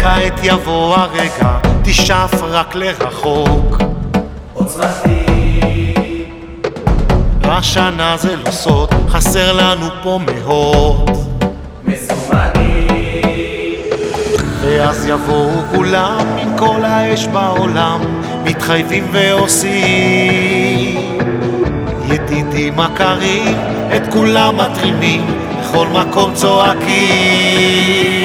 כעת יבוא הרגע, תשאף רק לרחוק. עוצמתי השנה זה לא סוד, חסר לנו פה מאות. מזומני ואז יבואו כולם עם כל האש בעולם, מתחייבים ועושים. ידידים מכרים, את כולם מתרימים, בכל מקום צועקים.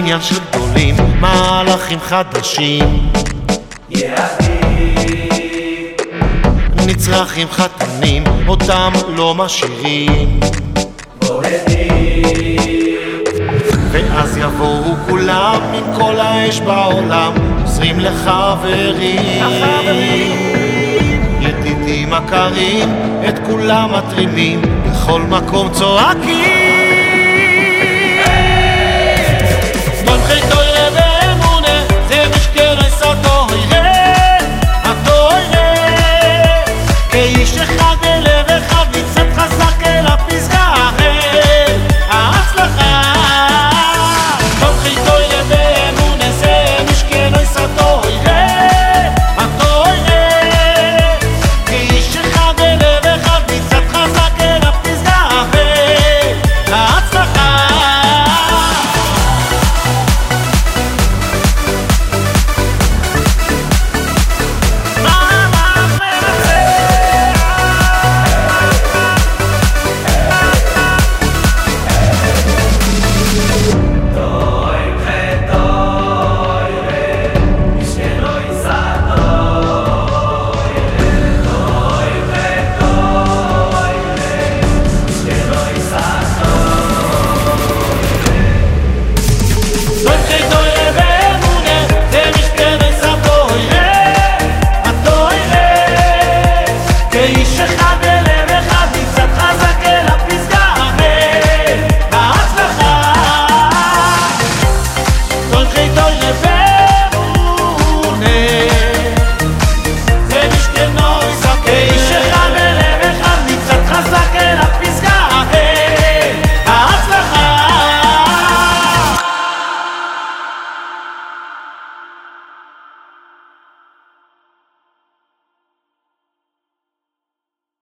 עניין של גדולים, מהלכים חדשים. יעדים נצרכים חתנים, אותם לא משאירים. בודדים ואז יבואו כולם עם כל האש בעולם עוזרים לחברים. ידידים מכרים, את כולם מתרימים בכל מקום צועקים